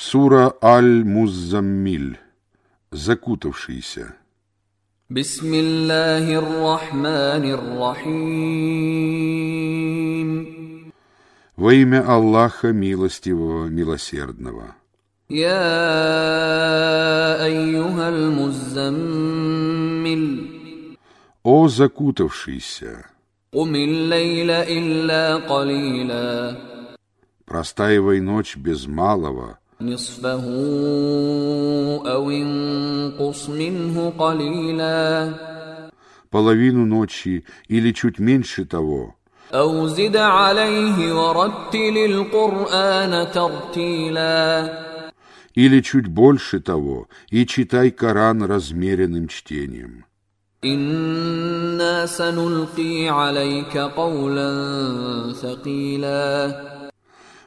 Сура Аль-Муззаммиль. Закутавшийся. Бисмиллахир-рахманир-рахим. Во имя Аллаха Милостивого, Милосердного. Я айюхаль муззаммиль. О закутавшийся. Умиль илля калила. Простаивай ночь без малого, نصفه أو انقص منه قليلا половину ночи или чуть меньше того, أو زد عليه ورتل القرآن ترتيلا или чуть больше того, и читай Коран размеренным чтением. إنا سنلقي عليك قولا ثقيلا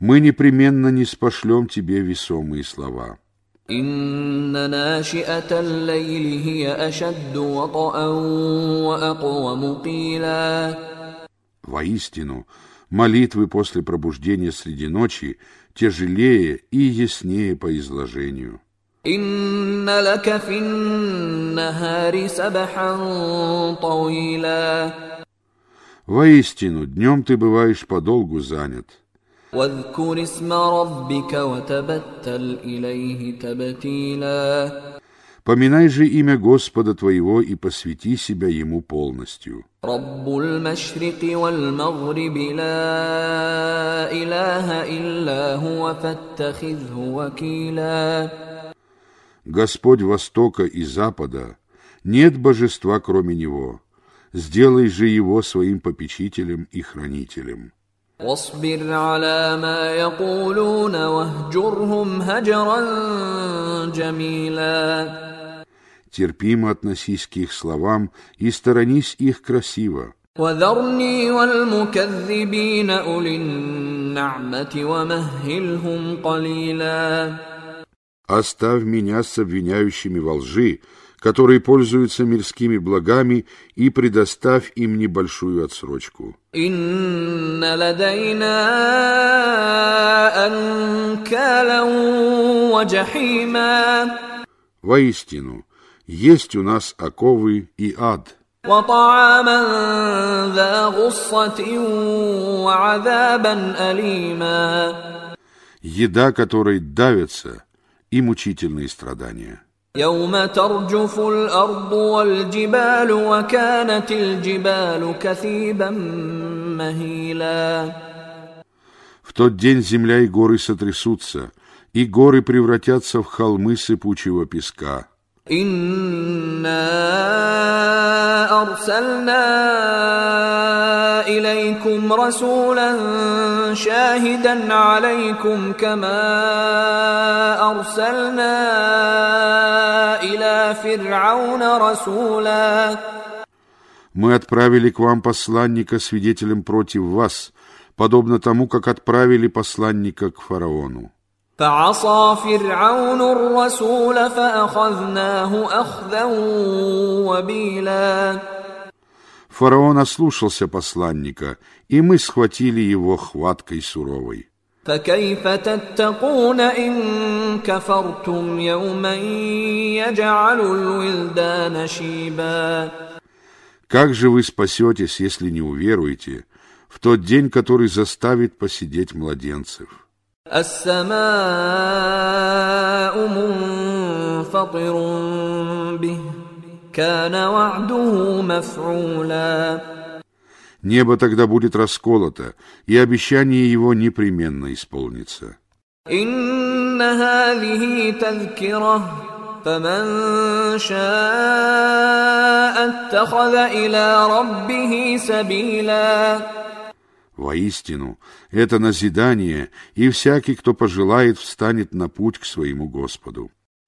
мы непременно не спошлем тебе весомые слова. Воистину, молитвы после пробуждения среди ночи тяжелее и яснее по изложению. Воистину, днем ты бываешь подолгу занят. واذكر اسم ربك وتبتل إليه تبتيلا Поминай же имя Господа твоего и посвяти себя Ему полностью. رب المشرق والمغرب لا إله إلا هو فاتخذه وكيلا Господь Востока и Запада, нет божества кроме Него. Сделай же Его своим попечителем и хранителем. واصبر على ما يقولون واهجرهم هجرا جميلا Терпимо относись к их словам и сторонись их красиво. وذرني والمكذبين أولي النعمة ومهلهم قليلا Оставь меня с обвиняющими во лжи, которые пользуются мирскими благами, и предоставь им небольшую отсрочку. Воистину, есть у нас оковы и ад. Еда, которой давятся, и мучительные страдания. يوم ترجف الأرض والجبال وكانت الجبال كثيبا مهيلا В тот день земля и горы сотрясутся, и горы превратятся в холмы сыпучего песка. إنا أرسلنا إليكم رسولا شاهدا عليكم كما أرسلنا إلى فرعون رسولا Мы отправили к вам посланника свидетелем против вас, подобно тому, как отправили посланника к фараону. فعصى فرعون الرسول فأخذناه أخذا وبيلا Фараон ослушался посланника, и мы схватили его хваткой суровой. فكيف تتقون إن كفرتم يوما يجعل الولدان شيبا Как же вы спасетесь, если не уверуете, в тот день, который заставит посидеть младенцев? السماء منفطر به كان وعده مفعولا Небо тогда будет расколото, и обещание его непременно исполнится. إن هذه تذكرة فمن شاء اتخذ إلى ربه سبيلا Воистину, это назидание, и всякий, кто пожелает, встанет на путь к своему Господу.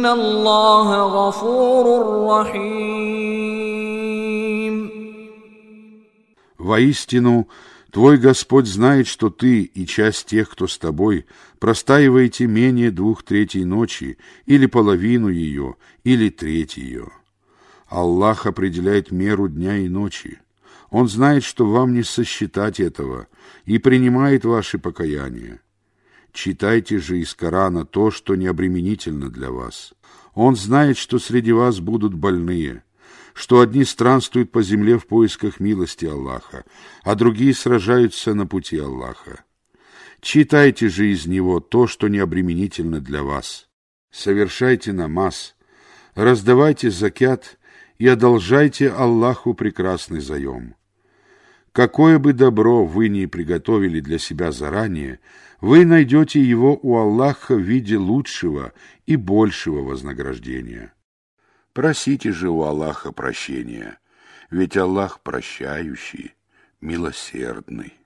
ان الله غفور رحيم Воистину, Твой Господь знает, что ты и часть тех, кто с тобой, простаиваете менее двух третей ночи, или половину ее, или треть ее. Аллах определяет меру дня и ночи. Он знает, что вам не сосчитать этого, и принимает ваши покаяния. Читайте же из Корана то, что необременительно для вас. Он знает, что среди вас будут больные – что одни странствуют по земле в поисках милости Аллаха, а другие сражаются на пути Аллаха. Читайте же из него то, что необременительно для вас. Совершайте намаз, раздавайте закят и одолжайте Аллаху прекрасный заем. Какое бы добро вы ни приготовили для себя заранее, вы найдете его у Аллаха в виде лучшего и большего вознаграждения. Просите же у Аллаха прощения, ведь Аллах прощающий, милосердный.